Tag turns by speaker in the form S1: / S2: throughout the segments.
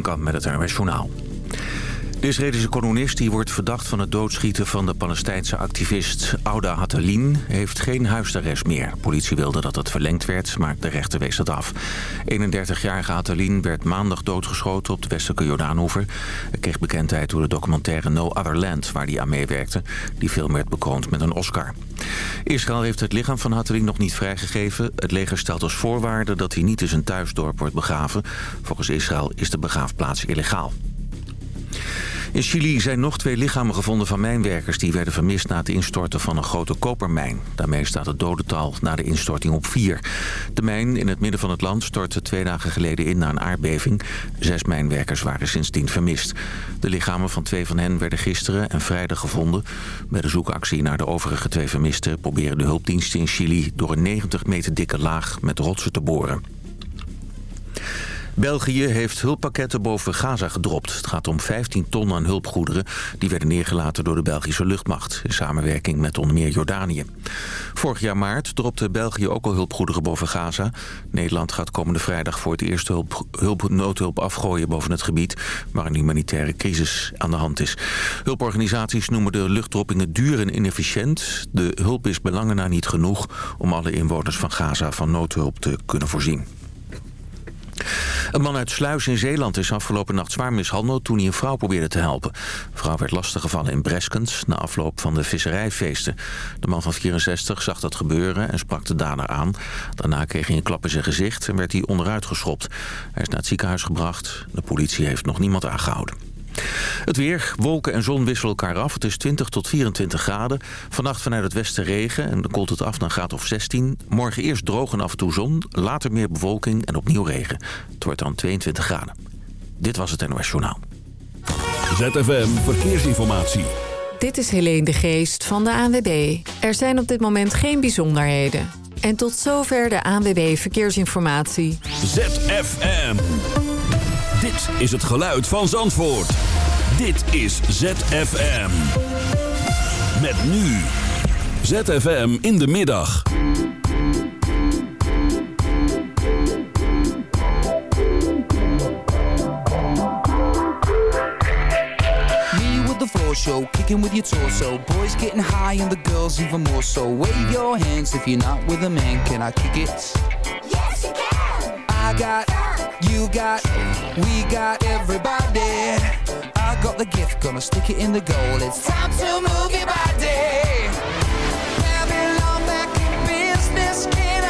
S1: Hogenkamp met het NRS. De Israëlische kolonist die wordt verdacht van het doodschieten van de Palestijnse activist Ouda Hattalin heeft geen huisarrest meer. Politie wilde dat het verlengd werd, maar de rechter wees het af. 31-jarige Hattalin werd maandag doodgeschoten op de westelijke Jordaanhoever. Hij kreeg bekendheid door de documentaire No Other Land, waar hij aan meewerkte. Die film werd bekroond met een Oscar. Israël heeft het lichaam van Hattalin nog niet vrijgegeven. Het leger stelt als voorwaarde dat hij niet in zijn thuisdorp wordt begraven. Volgens Israël is de begraafplaats illegaal. In Chili zijn nog twee lichamen gevonden van mijnwerkers... die werden vermist na het instorten van een grote kopermijn. Daarmee staat het dodental na de instorting op vier. De mijn in het midden van het land stortte twee dagen geleden in na een aardbeving. Zes mijnwerkers waren sindsdien vermist. De lichamen van twee van hen werden gisteren en vrijdag gevonden. Bij de zoekactie naar de overige twee vermisten... proberen de hulpdiensten in Chili door een 90 meter dikke laag met rotsen te boren. België heeft hulppakketten boven Gaza gedropt. Het gaat om 15 ton aan hulpgoederen. Die werden neergelaten door de Belgische luchtmacht... in samenwerking met onder meer Jordanië. Vorig jaar maart dropte België ook al hulpgoederen boven Gaza. Nederland gaat komende vrijdag voor het eerst hulp, hulp, noodhulp afgooien boven het gebied... waar een humanitaire crisis aan de hand is. Hulporganisaties noemen de luchtdroppingen duur en inefficiënt. De hulp is belangen na niet genoeg om alle inwoners van Gaza van noodhulp te kunnen voorzien. Een man uit Sluis in Zeeland is afgelopen nacht zwaar mishandeld toen hij een vrouw probeerde te helpen. De vrouw werd lastiggevallen in Breskens na afloop van de visserijfeesten. De man van 64 zag dat gebeuren en sprak de dader aan. Daarna kreeg hij een klap in zijn gezicht en werd hij onderuit geschopt. Hij is naar het ziekenhuis gebracht. De politie heeft nog niemand aangehouden. Het weer, wolken en zon wisselen elkaar af. Het is 20 tot 24 graden. Vannacht vanuit het westen regen en dan koelt het af naar een graad of 16. Morgen eerst droog en af en toe zon, later meer bewolking en opnieuw regen. Het wordt dan 22 graden. Dit was het NOS Journaal.
S2: ZFM Verkeersinformatie.
S3: Dit is Helene de Geest van de ANWB. Er zijn op dit moment geen bijzonderheden. En tot zover de ANWB Verkeersinformatie.
S2: ZFM. Dit is het geluid van Zandvoort. Dit is ZFM. Met nu. ZFM in de middag.
S4: Me with the floor show, kicking with your torso. Boys getting high and the girls even more so. Wave your hands if you're not with a man. Can I kick it?
S5: Yes, you can.
S4: I got, you got, we got everybody. I got the gift, gonna stick it in the goal. It's time to move your body. Babylon back in business. Can I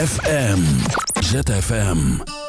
S6: ZFM. ZFM.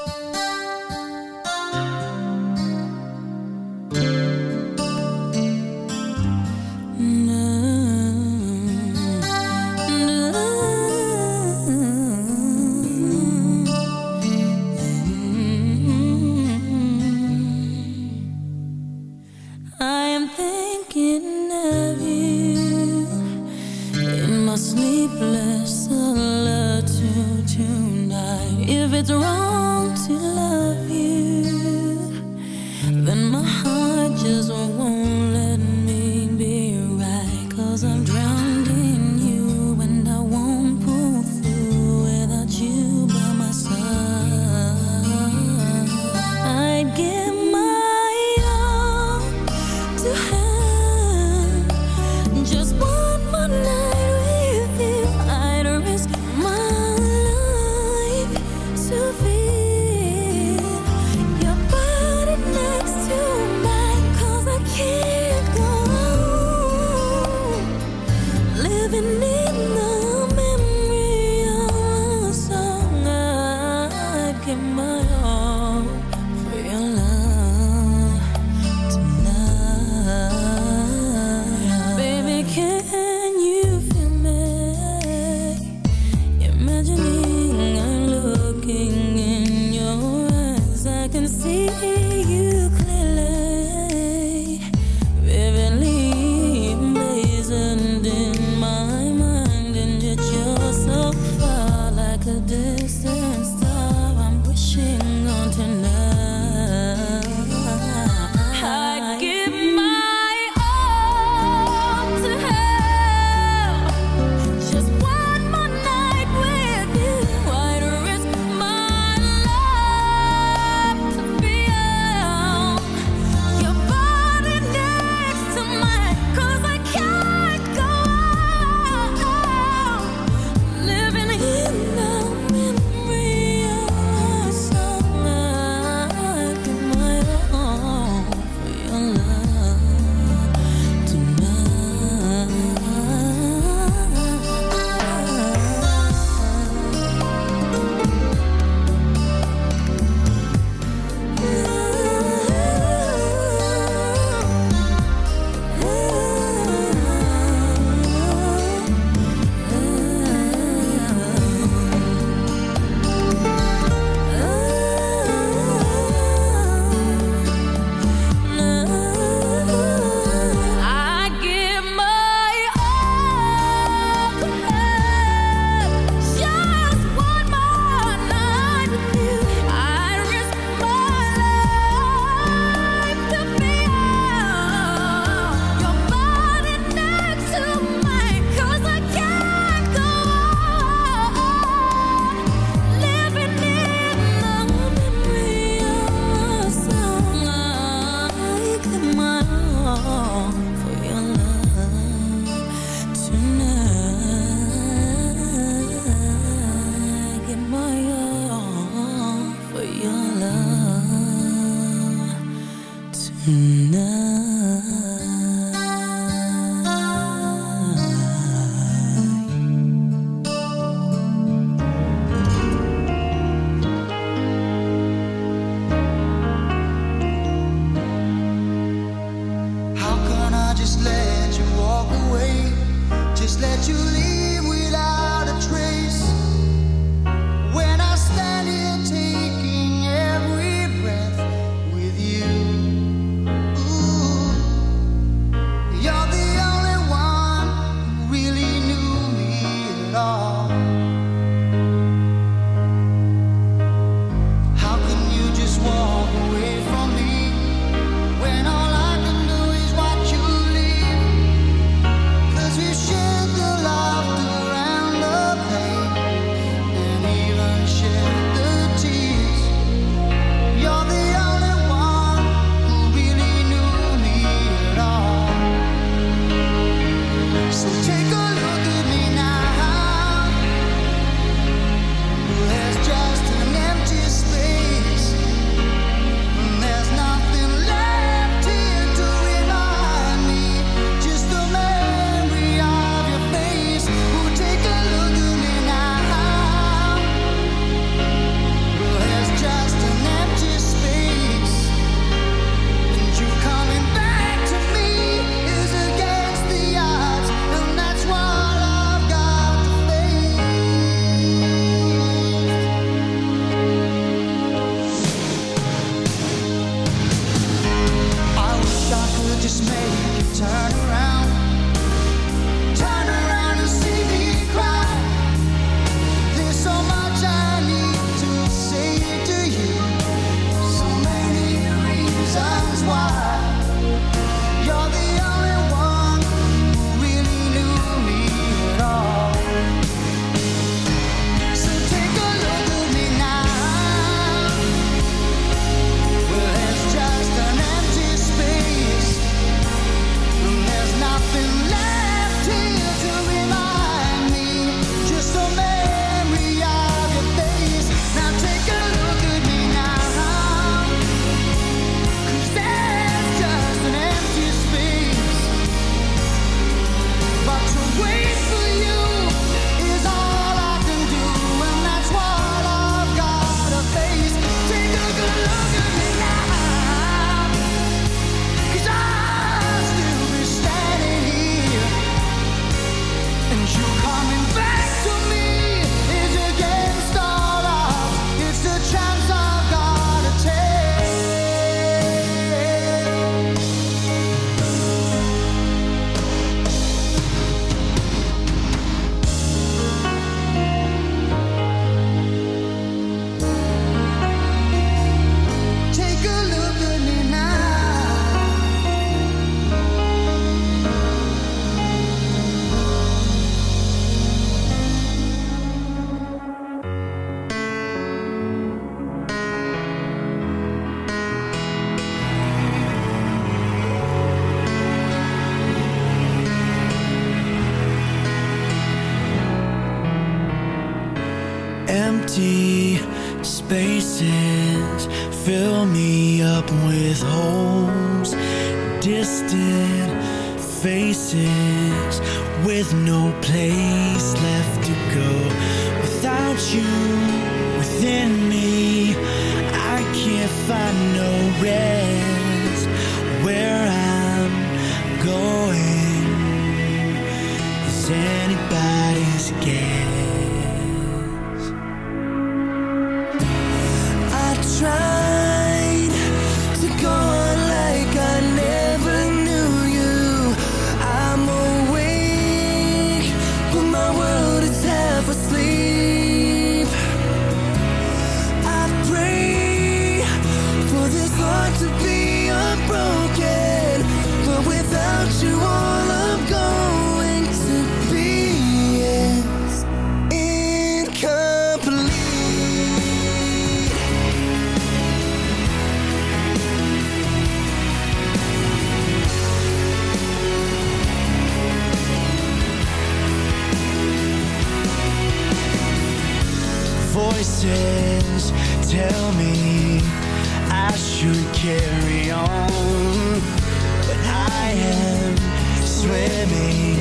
S7: Swimming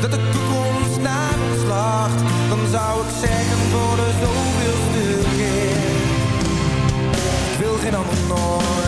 S8: Dat de toekomst naar ons lacht. Dan zou ik zeggen voor de zoveelste keer. Ik wil geen ander nooit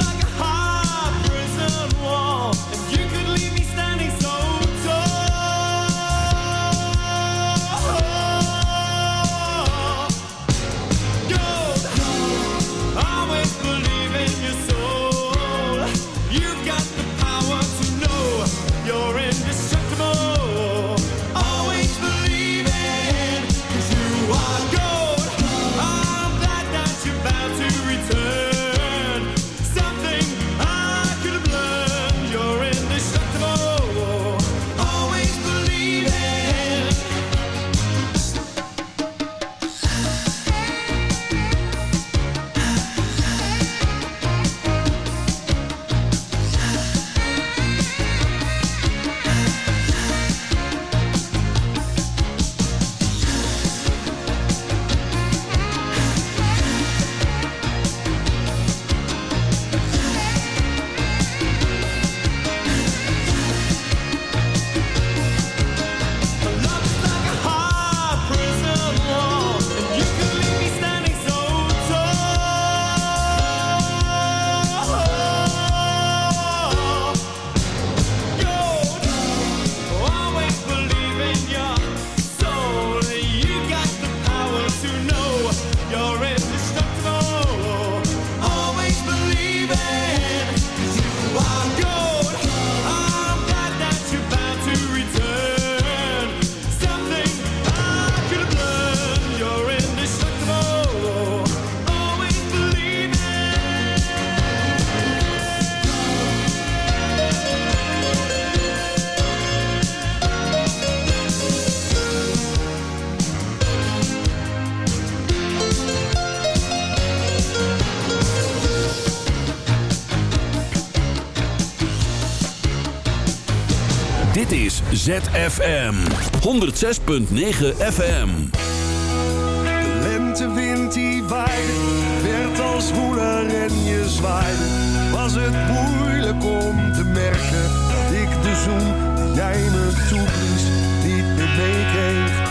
S2: ZFM 106.9 FM.
S8: De lentewind die waaide, werd als woeler en je zwaaide. Was het moeilijk om te merken dat ik de zoen jij me toeblies niet meer meekreeg.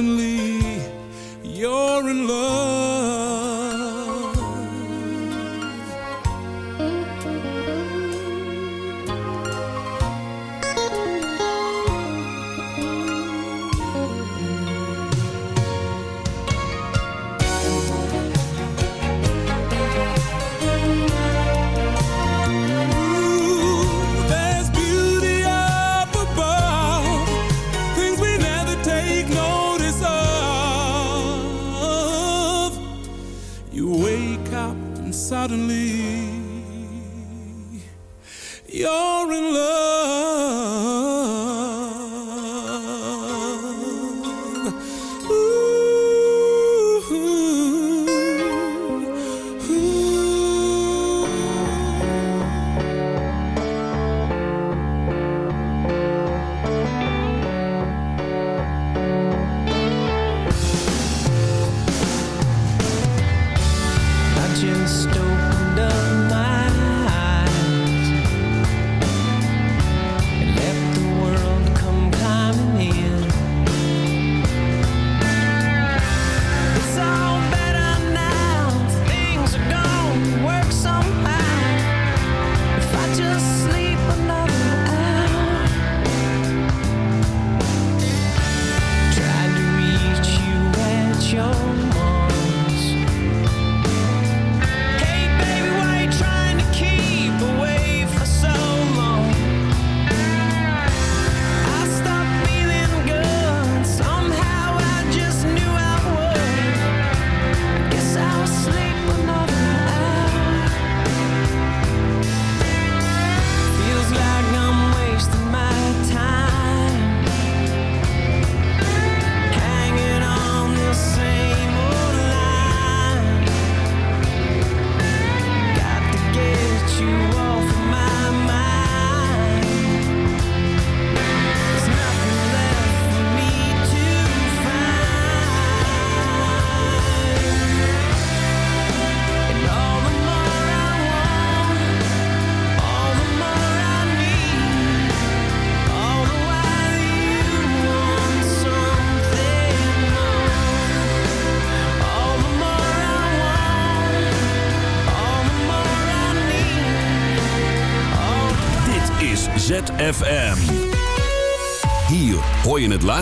S9: Suddenly,
S10: I